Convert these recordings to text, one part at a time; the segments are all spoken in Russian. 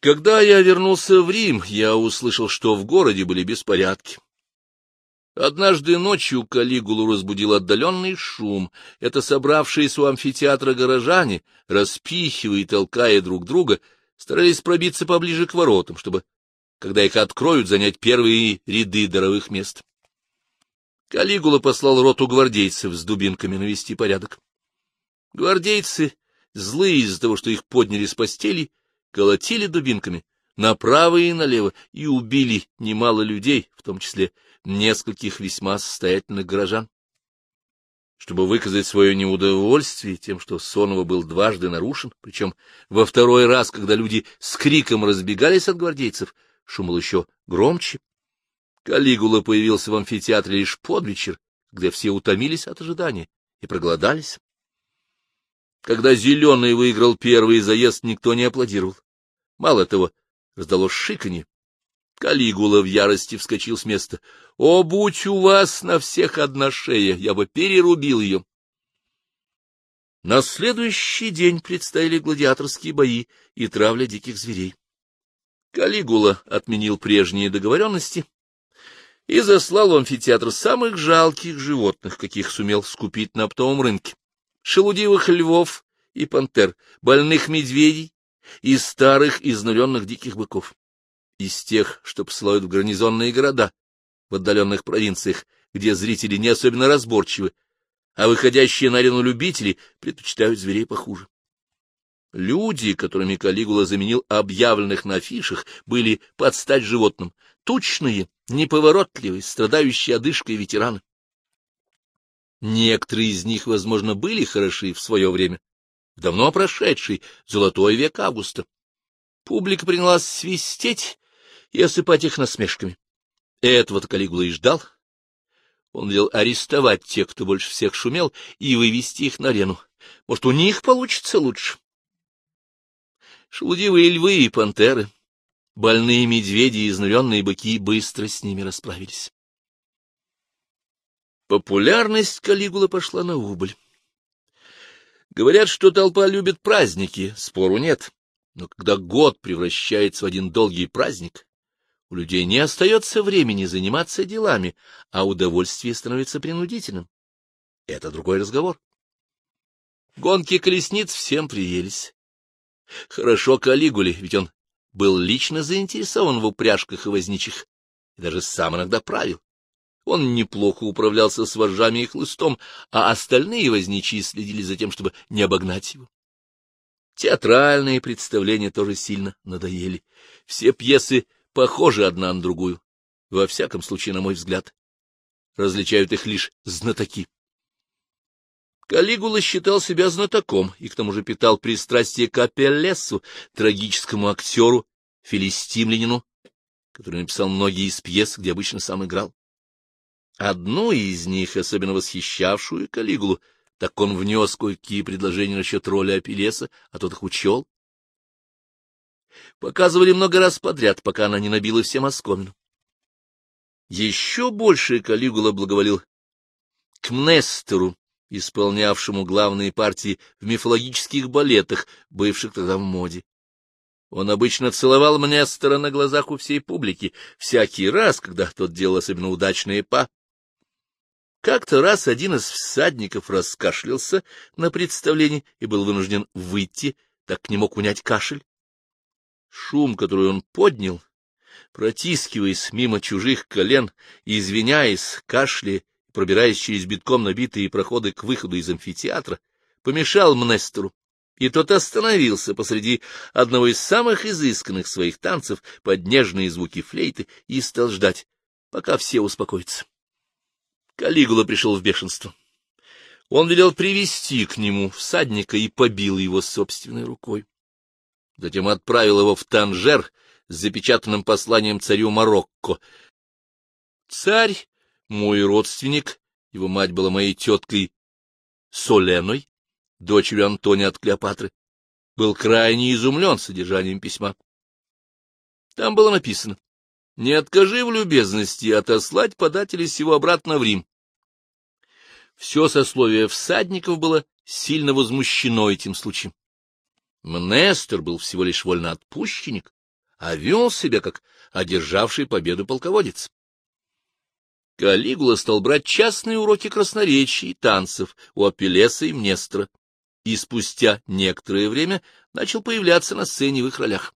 Когда я вернулся в Рим, я услышал, что в городе были беспорядки. Однажды ночью Калигулу разбудил отдаленный шум. Это собравшиеся у амфитеатра горожане, распихивая и толкая друг друга, старались пробиться поближе к воротам, чтобы, когда их откроют, занять первые ряды даровых мест. Калигула послал роту гвардейцев с дубинками навести порядок. Гвардейцы, злые из-за того, что их подняли с постели, колотили дубинками направо и налево и убили немало людей, в том числе нескольких весьма состоятельных горожан. Чтобы выказать свое неудовольствие тем, что Сонова был дважды нарушен, причем во второй раз, когда люди с криком разбегались от гвардейцев, шум был еще громче, Калигула появился в амфитеатре лишь под вечер, где все утомились от ожидания и проголодались. Когда Зеленый выиграл первый заезд, никто не аплодировал. Мало того, раздалось шиканье. Калигула в ярости вскочил с места. — О, будь у вас на всех одна шея, я бы перерубил ее. На следующий день предстояли гладиаторские бои и травля диких зверей. Калигула отменил прежние договоренности и заслал в амфитеатр самых жалких животных, каких сумел скупить на оптовом рынке — шелудивых львов и пантер, больных медведей и старых изнуренных диких быков из тех, что посылают в гарнизонные города, в отдаленных провинциях, где зрители не особенно разборчивы, а выходящие на арену любители предпочитают зверей похуже. Люди, которыми Калигула заменил объявленных на афишах, были под стать животным, тучные, неповоротливые, страдающие одышкой ветераны. Некоторые из них, возможно, были хороши в свое время, давно прошедший золотой век Августа. Публика принялась свистеть и осыпать их насмешками. Этого-то Калигула и ждал. Он велел арестовать тех, кто больше всех шумел, и вывести их на арену. Может, у них получится лучше. Шелудивые львы и пантеры, больные медведи и изнуренные быки быстро с ними расправились. Популярность Калигулы пошла на убыль. Говорят, что толпа любит праздники, спору нет. Но когда год превращается в один долгий праздник, у людей не остается времени заниматься делами, а удовольствие становится принудительным. Это другой разговор. Гонки колесниц всем приелись. Хорошо Калигуле, ведь он был лично заинтересован в упряжках и возничих, и даже сам иногда правил. Он неплохо управлялся с вожжами и хлыстом, а остальные возничие следили за тем, чтобы не обогнать его. Театральные представления тоже сильно надоели. Все пьесы похожи одна на другую, во всяком случае, на мой взгляд. Различают их лишь знатоки. Калигула считал себя знатоком и к тому же питал пристрастие к Апеллесу, трагическому актеру, филистимлянину, который написал многие из пьес, где обычно сам играл. Одну из них, особенно восхищавшую Калигулу, так он внес кое-какие предложения насчет роли Апеллеса, а тот их учел. Показывали много раз подряд, пока она не набила всем оскомину. Еще больше Калигула благоволил к Мнестеру, исполнявшему главные партии в мифологических балетах, бывших тогда в моде. Он обычно целовал Мнестера на глазах у всей публики, всякий раз, когда тот делал особенно удачные па. Как-то раз один из всадников раскашлялся на представлении и был вынужден выйти, так не мог унять кашель. Шум, который он поднял, протискиваясь мимо чужих колен, извиняясь, кашляя, пробираясь через битком набитые проходы к выходу из амфитеатра, помешал Мнестеру, и тот остановился посреди одного из самых изысканных своих танцев под нежные звуки флейты и стал ждать, пока все успокоятся. Калигула пришел в бешенство. Он велел привести к нему всадника и побил его собственной рукой. Затем отправил его в Танжер с запечатанным посланием царю Марокко. Царь, мой родственник, его мать была моей теткой Соленой, дочерью Антония от Клеопатры, был крайне изумлен содержанием письма. Там было написано не откажи в любезности отослать подателя сего обратно в Рим. Все сословие всадников было сильно возмущено этим случаем. Мнестер был всего лишь вольноотпущенник, а вел себя как одержавший победу полководец. Калигула стал брать частные уроки красноречия и танцев у Апеллеса и Мнестра, и спустя некоторое время начал появляться на сцене в их ролях.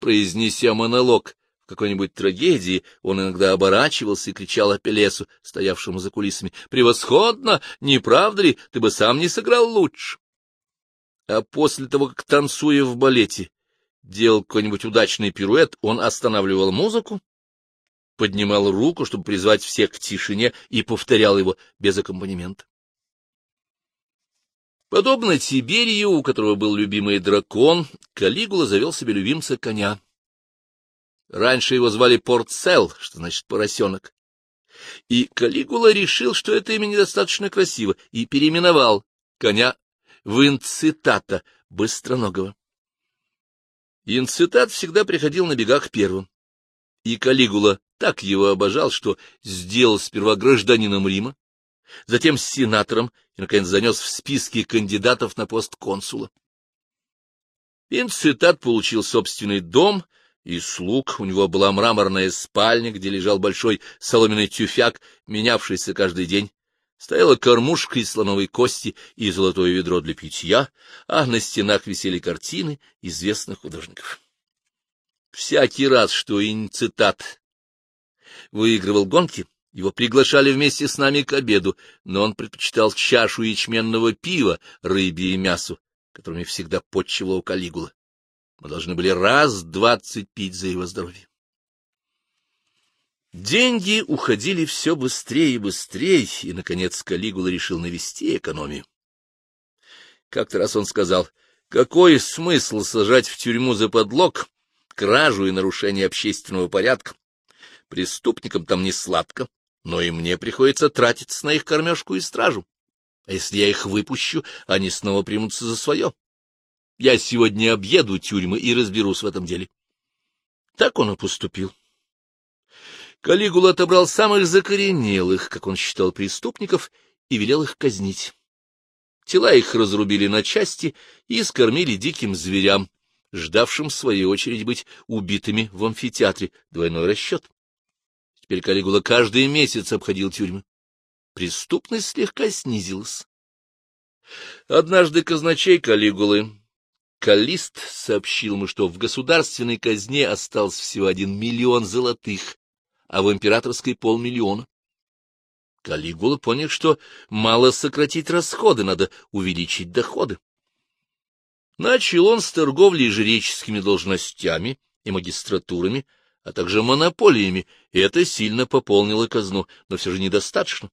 Произнеся монолог в какой-нибудь трагедии, он иногда оборачивался и кричал Апеллесу, стоявшему за кулисами, «Превосходно! Не правда ли? Ты бы сам не сыграл лучше!» А после того, как, танцуя в балете, делал какой-нибудь удачный пируэт, он останавливал музыку, поднимал руку, чтобы призвать всех к тишине, и повторял его без аккомпанемента. Подобно Тиберию, у которого был любимый дракон, Калигула завел себе любимца коня. Раньше его звали Портсел, что значит поросенок. И Калигула решил, что это имя недостаточно красиво, и переименовал коня в инцитата быстроногого. Инцитат всегда приходил на бегах первым и Калигула так его обожал, что сделал сперва гражданином Рима, затем сенатором и, наконец, занес в списки кандидатов на пост консула. Инцитат получил собственный дом и слуг, у него была мраморная спальня, где лежал большой соломенный тюфяк, менявшийся каждый день, стояла кормушка из слоновой кости и золотое ведро для питья, а на стенах висели картины известных художников. Всякий раз, что инициатат выигрывал гонки, его приглашали вместе с нами к обеду, но он предпочитал чашу ячменного пива, рыбе и мясу, которыми всегда подчивала у Калигула. Мы должны были раз двадцать пить за его здоровье. Деньги уходили все быстрее и быстрее, и, наконец, Калигула решил навести экономию. Как-то раз он сказал, какой смысл сажать в тюрьму за подлог, кражу и нарушение общественного порядка. Преступникам там не сладко, но и мне приходится тратиться на их кормежку и стражу. А если я их выпущу, они снова примутся за свое. Я сегодня объеду тюрьмы и разберусь в этом деле. Так он и поступил. Калигула отобрал самых закоренелых, как он считал, преступников и велел их казнить. Тела их разрубили на части и скормили диким зверям, ждавшим в свою очередь быть убитыми в амфитеатре, двойной расчет. Теперь Калигула каждый месяц обходил тюрьмы. Преступность слегка снизилась. Однажды казначей Калигулы, Калист, сообщил ему, что в государственной казне остался всего один миллион золотых, а в императорской полмиллиона. Калигула понял, что мало сократить расходы, надо увеличить доходы. Начал он с торговли жреческими должностями и магистратурами, а также монополиями, и это сильно пополнило казну, но все же недостаточно.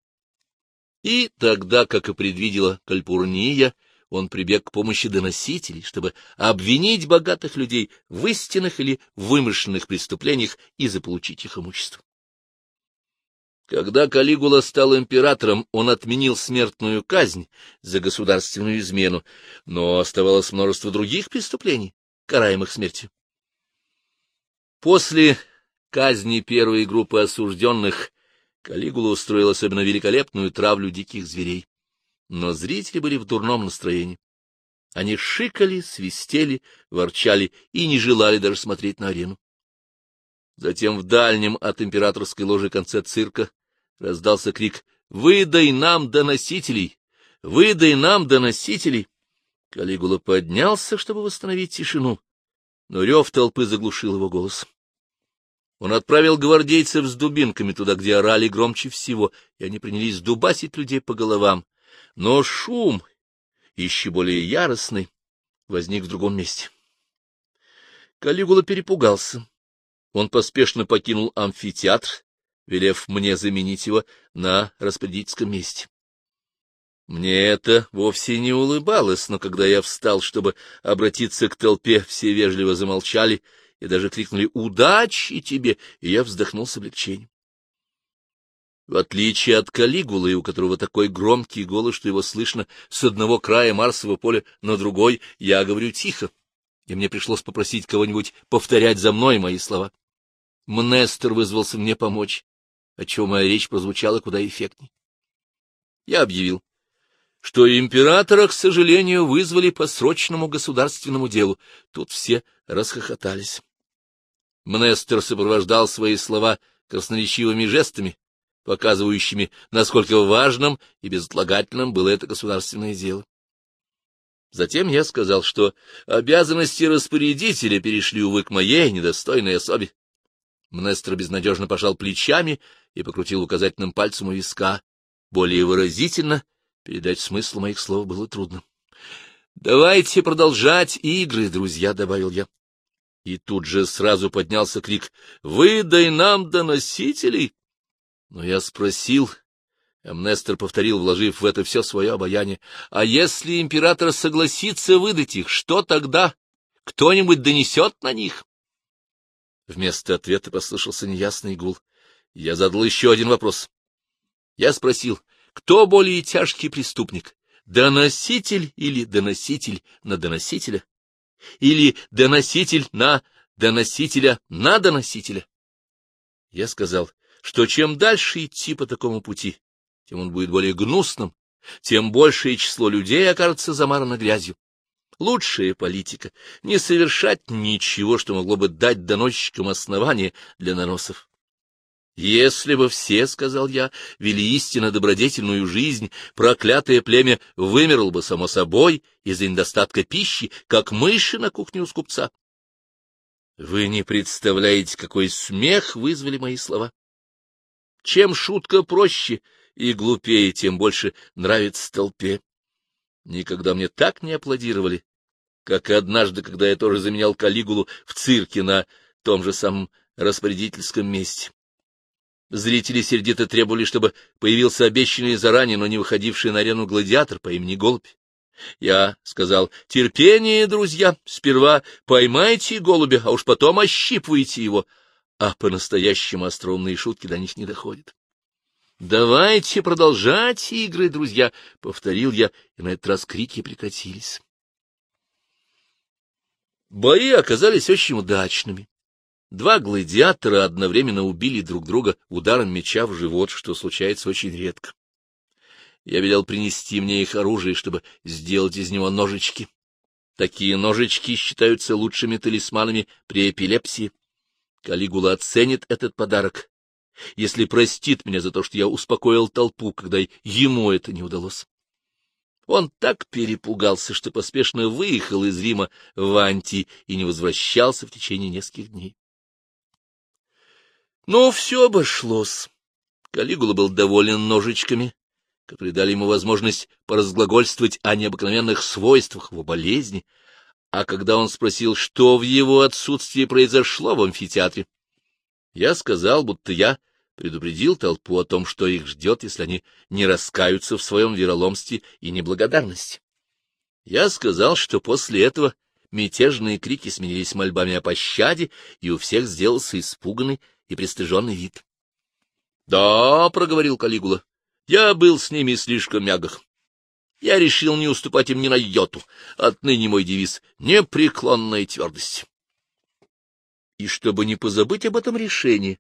И тогда, как и предвидела Кальпурния, он прибег к помощи доносителей, чтобы обвинить богатых людей в истинных или вымышленных преступлениях и заполучить их имущество. Когда Калигула стал императором, он отменил смертную казнь за государственную измену, но оставалось множество других преступлений, караемых смертью. После казни первой группы осужденных Калигула устроил особенно великолепную травлю диких зверей. Но зрители были в дурном настроении. Они шикали, свистели, ворчали и не желали даже смотреть на арену. Затем в дальнем от императорской ложи конце цирка раздался крик «Выдай нам доносителей! Выдай нам доносителей!» Калигула поднялся, чтобы восстановить тишину, но рев толпы заглушил его голос. Он отправил гвардейцев с дубинками туда, где орали громче всего, и они принялись дубасить людей по головам. Но шум, еще более яростный, возник в другом месте. Калигула перепугался. Он поспешно покинул амфитеатр велев мне заменить его на распорядительском месте. Мне это вовсе не улыбалось, но когда я встал, чтобы обратиться к толпе, все вежливо замолчали и даже крикнули «Удачи тебе!» и я вздохнул с облегчением. В отличие от Калигулы, у которого такой громкий голос, что его слышно с одного края Марсового поля на другой, я говорю тихо, и мне пришлось попросить кого-нибудь повторять за мной мои слова. Мнестер вызвался мне помочь отчего моя речь прозвучала куда эффектней. Я объявил, что императора, к сожалению, вызвали по срочному государственному делу. Тут все расхохотались. Мнестер сопровождал свои слова красноречивыми жестами, показывающими, насколько важным и безотлагательным было это государственное дело. Затем я сказал, что обязанности распорядителя перешли, увы, к моей недостойной особе. Мнестер безнадежно пожал плечами и покрутил указательным пальцем у виска. Более выразительно передать смысл моих слов было трудно. — Давайте продолжать игры, друзья, — добавил я. И тут же сразу поднялся крик «Выдай нам доносителей!» Но я спросил, Амнестер повторил, вложив в это все свое обаяние, «А если император согласится выдать их, что тогда? Кто-нибудь донесет на них?» Вместо ответа послышался неясный гул. Я задал еще один вопрос. Я спросил, кто более тяжкий преступник, доноситель или доноситель на доносителя? или доноситель на доносителя на доносителя. Я сказал, что чем дальше идти по такому пути, тем он будет более гнусным, тем большее число людей окажется замарано грязью. Лучшая политика — не совершать ничего, что могло бы дать доносчикам основания для наносов. Если бы все, — сказал я, — вели истинно добродетельную жизнь, проклятое племя вымерло бы само собой из-за недостатка пищи, как мыши на кухне у скупца. Вы не представляете, какой смех вызвали мои слова. Чем шутка проще и глупее, тем больше нравится толпе. Никогда мне так не аплодировали, как однажды, когда я тоже заменял Калигулу в цирке на том же самом распорядительском месте. Зрители сердито требовали, чтобы появился обещанный заранее, но не выходивший на арену гладиатор по имени Голубь. Я сказал, терпение, друзья, сперва поймайте голубя, а уж потом ощипывайте его, а по-настоящему остроумные шутки до них не доходят. «Давайте продолжать игры, друзья!» — повторил я, и на этот раз крики прекратились. Бои оказались очень удачными. Два гладиатора одновременно убили друг друга ударом меча в живот, что случается очень редко. Я велел принести мне их оружие, чтобы сделать из него ножички. Такие ножички считаются лучшими талисманами при эпилепсии. Калигула оценит этот подарок, если простит меня за то, что я успокоил толпу, когда ему это не удалось. Он так перепугался, что поспешно выехал из Рима в Анти и не возвращался в течение нескольких дней. Но все обошлось. Калигула был доволен ножичками, которые дали ему возможность поразглагольствовать о необыкновенных свойствах его болезни, а когда он спросил, что в его отсутствии произошло в амфитеатре, я сказал, будто я предупредил толпу о том, что их ждет, если они не раскаются в своем вероломстве и неблагодарности. Я сказал, что после этого мятежные крики сменились мольбами о пощаде, и у всех сделался испуганный и пристыженный вид. — Да, — проговорил Калигула, — я был с ними слишком мягок. Я решил не уступать им ни на йоту. Отныне мой девиз — непреклонная твердость. И чтобы не позабыть об этом решении,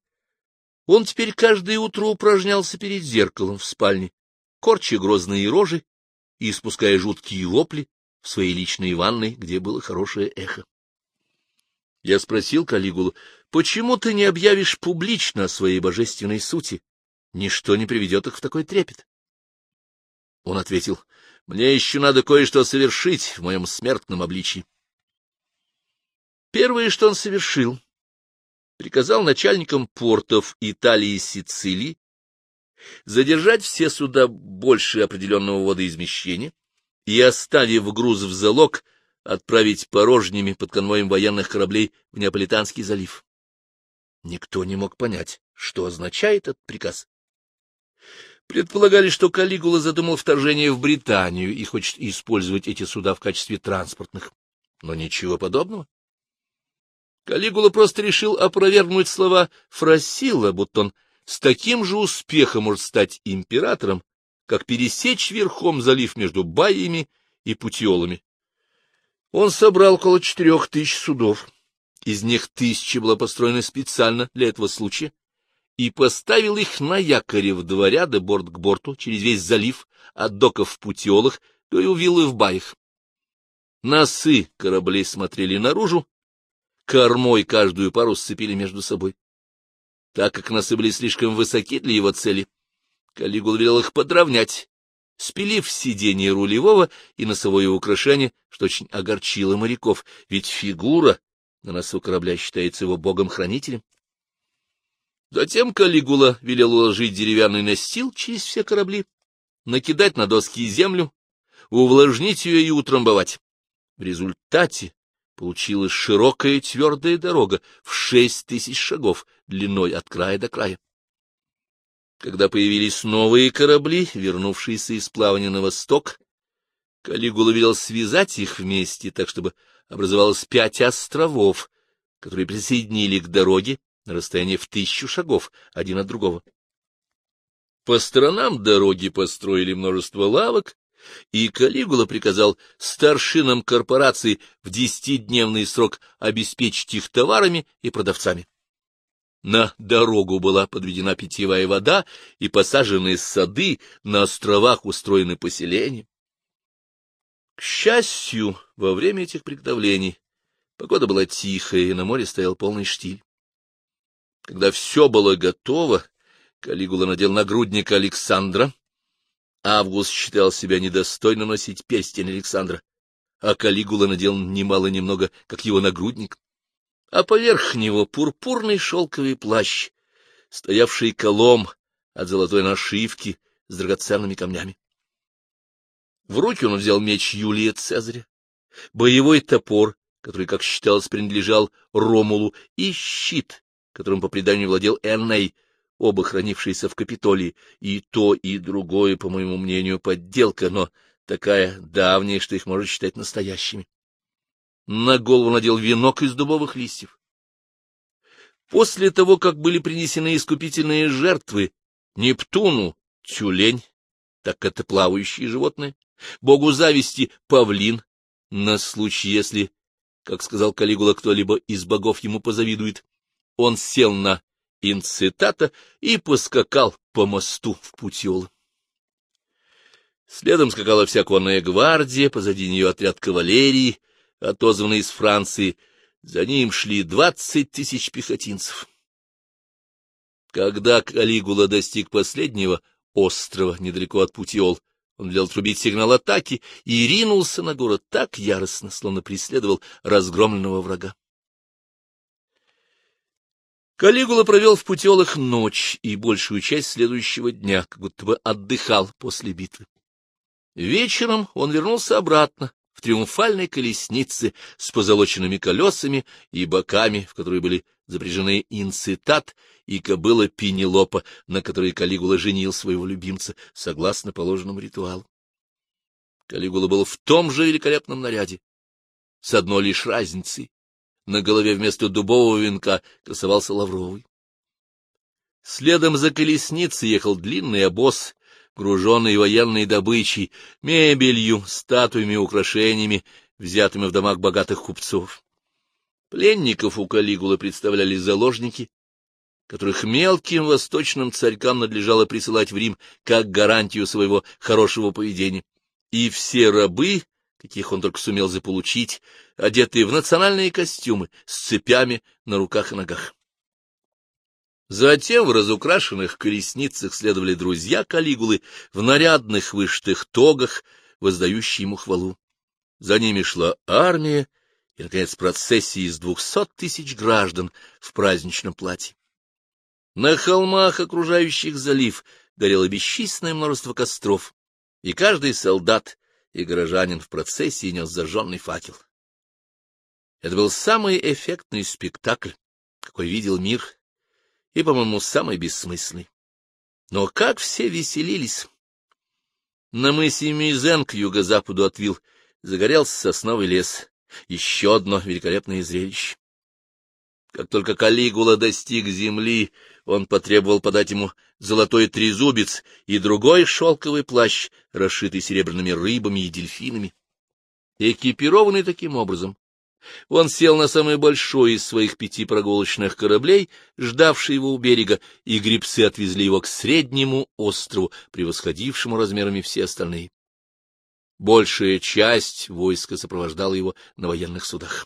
он теперь каждое утро упражнялся перед зеркалом в спальне, корча грозные рожи и испуская жуткие вопли в своей личной ванной, где было хорошее эхо. Я спросил Калигулу, почему ты не объявишь публично о своей божественной сути? Ничто не приведет их в такой трепет. Он ответил, мне еще надо кое-что совершить в моем смертном обличии. Первое, что он совершил, приказал начальникам портов Италии и Сицилии задержать все суда больше определенного водоизмещения и, оставив груз в залог, отправить порожними под конвоем военных кораблей в Неаполитанский залив. Никто не мог понять, что означает этот приказ. Предполагали, что Калигула задумал вторжение в Британию и хочет использовать эти суда в качестве транспортных. Но ничего подобного. Калигула просто решил опровергнуть слова Фросила, будто он с таким же успехом может стать императором, как пересечь верхом залив между Баями и Путиолами. Он собрал около четырех тысяч судов, из них тысяча была построена специально для этого случая, и поставил их на якоре в два ряда борт к борту через весь залив, от доков в Путиолах до и виллы в Баях. Носы кораблей смотрели наружу, кормой каждую пару сцепили между собой. Так как носы были слишком высоки для его цели, Калигул велел их подровнять, спилив сиденье рулевого и носовое украшение, что очень огорчило моряков, ведь фигура на носу корабля считается его богом-хранителем. Затем Калигула велел уложить деревянный настил через все корабли, накидать на доски землю, увлажнить ее и утрамбовать. В результате получилась широкая твердая дорога в шесть тысяч шагов длиной от края до края. Когда появились новые корабли, вернувшиеся из плавания на восток, Калигула велел связать их вместе, так чтобы образовалось пять островов, которые присоединили к дороге на расстоянии в тысячу шагов один от другого. По сторонам дороги построили множество лавок, и Калигула приказал старшинам корпорации в десятидневный срок обеспечить их товарами и продавцами. На дорогу была подведена питьевая вода и посажены сады, на островах устроены поселения. К счастью, во время этих приготовлений погода была тихая, и на море стоял полный штиль. Когда все было готово, Калигула надел нагрудник Александра. Август считал себя недостойно носить перстень Александра, а Калигула надел немало-немного, как его нагрудник а поверх него пурпурный шелковый плащ, стоявший колом от золотой нашивки с драгоценными камнями. В руки он взял меч Юлия Цезаря, боевой топор, который, как считалось, принадлежал Ромулу, и щит, которым по преданию владел Энней, оба хранившиеся в Капитолии, и то, и другое, по моему мнению, подделка, но такая давняя, что их можно считать настоящими на голову надел венок из дубовых листьев. После того, как были принесены искупительные жертвы Нептуну, тюлень, так это плавающие животные, богу зависти павлин, на случай, если, как сказал Калигула, кто-либо из богов ему позавидует, он сел на инцитата и поскакал по мосту в Путиол. Следом скакала вся конная гвардия, позади нее отряд кавалерии, отозванный из Франции. За ним шли двадцать тысяч пехотинцев. Когда Калигула достиг последнего острова недалеко от Путиол, он велел трубить сигнал атаки и ринулся на город так яростно, словно преследовал разгромленного врага. Калигула провел в Путиолах ночь и большую часть следующего дня, как будто бы отдыхал после битвы. Вечером он вернулся обратно в триумфальной колеснице с позолоченными колесами и боками, в которые были запряжены инцитат и кобыла Пенелопа, на которой Калигула женил своего любимца, согласно положенному ритуалу. Калигула был в том же великолепном наряде, с одной лишь разницей. На голове вместо дубового венка красовался лавровый. Следом за колесницей ехал длинный обоз груженный военной добычей, мебелью, статуями, украшениями, взятыми в домах богатых купцов. Пленников у Калигулы представляли заложники, которых мелким восточным царькам надлежало присылать в Рим как гарантию своего хорошего поведения. И все рабы, каких он только сумел заполучить, одетые в национальные костюмы, с цепями на руках и ногах. Затем в разукрашенных колесницах следовали друзья Калигулы в нарядных вышитых тогах, воздающие ему хвалу. За ними шла армия и, наконец, процессия из двухсот тысяч граждан в праздничном платье. На холмах, окружающих залив, горело бесчисленное множество костров, и каждый солдат и горожанин в процессии нес зажженный факел. Это был самый эффектный спектакль, какой видел мир и, по-моему, самый бессмысленный. Но как все веселились! На мысе Мизен к юго-западу от Вил загорелся сосновый лес. Еще одно великолепное зрелище. Как только Калигула достиг земли, он потребовал подать ему золотой трезубец и другой шелковый плащ, расшитый серебряными рыбами и дельфинами. Экипированный таким образом, он сел на самый большой из своих пяти прогулочных кораблей, ждавший его у берега, и грибцы отвезли его к среднему острову, превосходившему размерами все остальные. Большая часть войска сопровождала его на военных судах.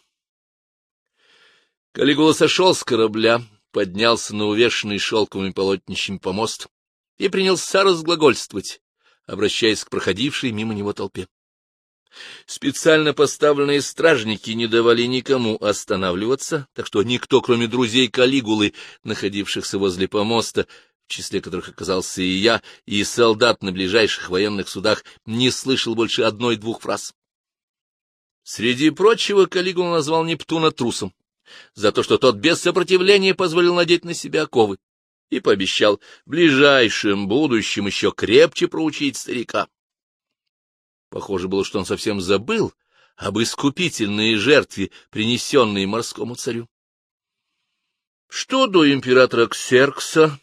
Калигула сошел с корабля, поднялся на увешанный шелковыми полотнищами помост и принялся разглагольствовать, обращаясь к проходившей мимо него толпе. Специально поставленные стражники не давали никому останавливаться, так что никто, кроме друзей Калигулы, находившихся возле помоста, в числе которых оказался и я, и солдат на ближайших военных судах, не слышал больше одной-двух фраз. Среди прочего Калигула назвал Нептуна трусом за то, что тот без сопротивления позволил надеть на себя оковы, и пообещал в ближайшем будущем еще крепче проучить старика. Похоже было, что он совсем забыл об искупительной жертве, принесенной морскому царю. Что до императора Ксеркса,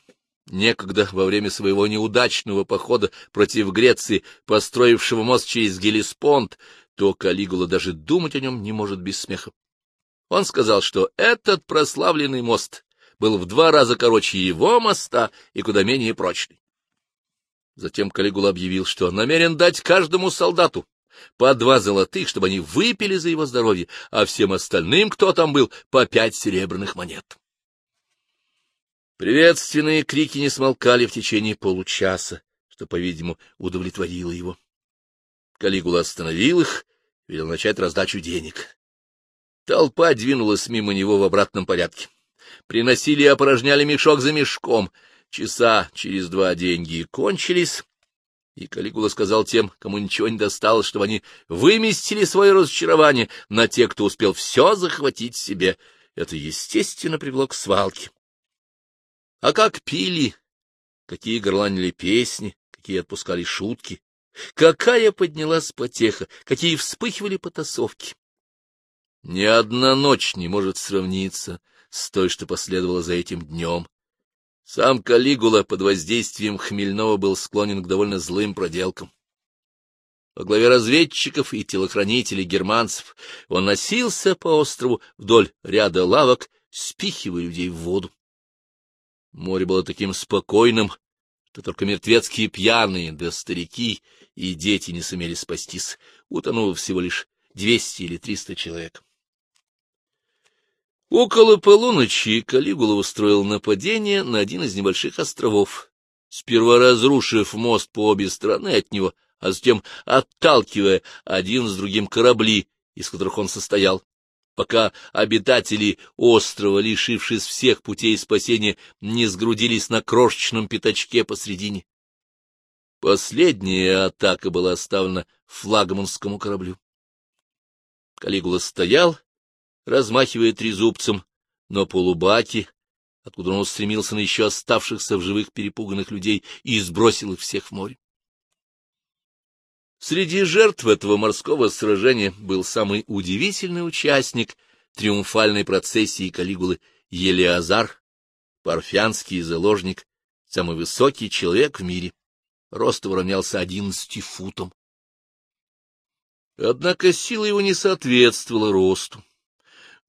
некогда во время своего неудачного похода против Греции, построившего мост через Гелиспонд, то Калигула даже думать о нем не может без смеха. Он сказал, что этот прославленный мост был в два раза короче его моста и куда менее прочный. Затем Калигула объявил, что намерен дать каждому солдату по два золотых, чтобы они выпили за его здоровье, а всем остальным, кто там был, по пять серебряных монет. Приветственные крики не смолкали в течение получаса, что, по-видимому, удовлетворило его. Калигула остановил их, велел начать раздачу денег. Толпа двинулась мимо него в обратном порядке. Приносили и опорожняли мешок за мешком — Часа через два деньги кончились, и Калигула сказал тем, кому ничего не досталось, чтобы они выместили свое разочарование на тех, кто успел все захватить себе. Это, естественно, привело к свалке. А как пили, какие горланили песни, какие отпускали шутки, какая поднялась потеха, какие вспыхивали потасовки. Ни одна ночь не может сравниться с той, что последовало за этим днем, сам Калигула под воздействием Хмельного был склонен к довольно злым проделкам. Во главе разведчиков и телохранителей германцев он носился по острову вдоль ряда лавок, спихивая людей в воду. Море было таким спокойным, что только мертвецкие пьяные, да старики и дети не сумели спастись, утонуло всего лишь двести или триста человек. Около полуночи Калигула устроил нападение на один из небольших островов, сперва разрушив мост по обе стороны от него, а затем отталкивая один с другим корабли, из которых он состоял, пока обитатели острова, лишившись всех путей спасения, не сгрудились на крошечном пятачке посредине. Последняя атака была оставлена флагманскому кораблю. Калигула стоял размахивая трезубцем, но полубаки, откуда он устремился на еще оставшихся в живых перепуганных людей и сбросил их всех в море. Среди жертв этого морского сражения был самый удивительный участник триумфальной процессии Калигулы Елеазар, парфянский заложник, самый высокий человек в мире. Рост равнялся одиннадцати футам. Однако сила его не соответствовала росту.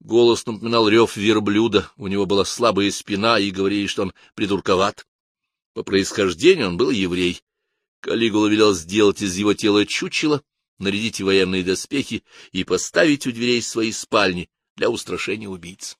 Голос напоминал рев верблюда, у него была слабая спина, и говорили, что он придурковат. По происхождению он был еврей. Калигула велел сделать из его тела чучело, нарядить военные доспехи и поставить у дверей своей спальни для устрашения убийц.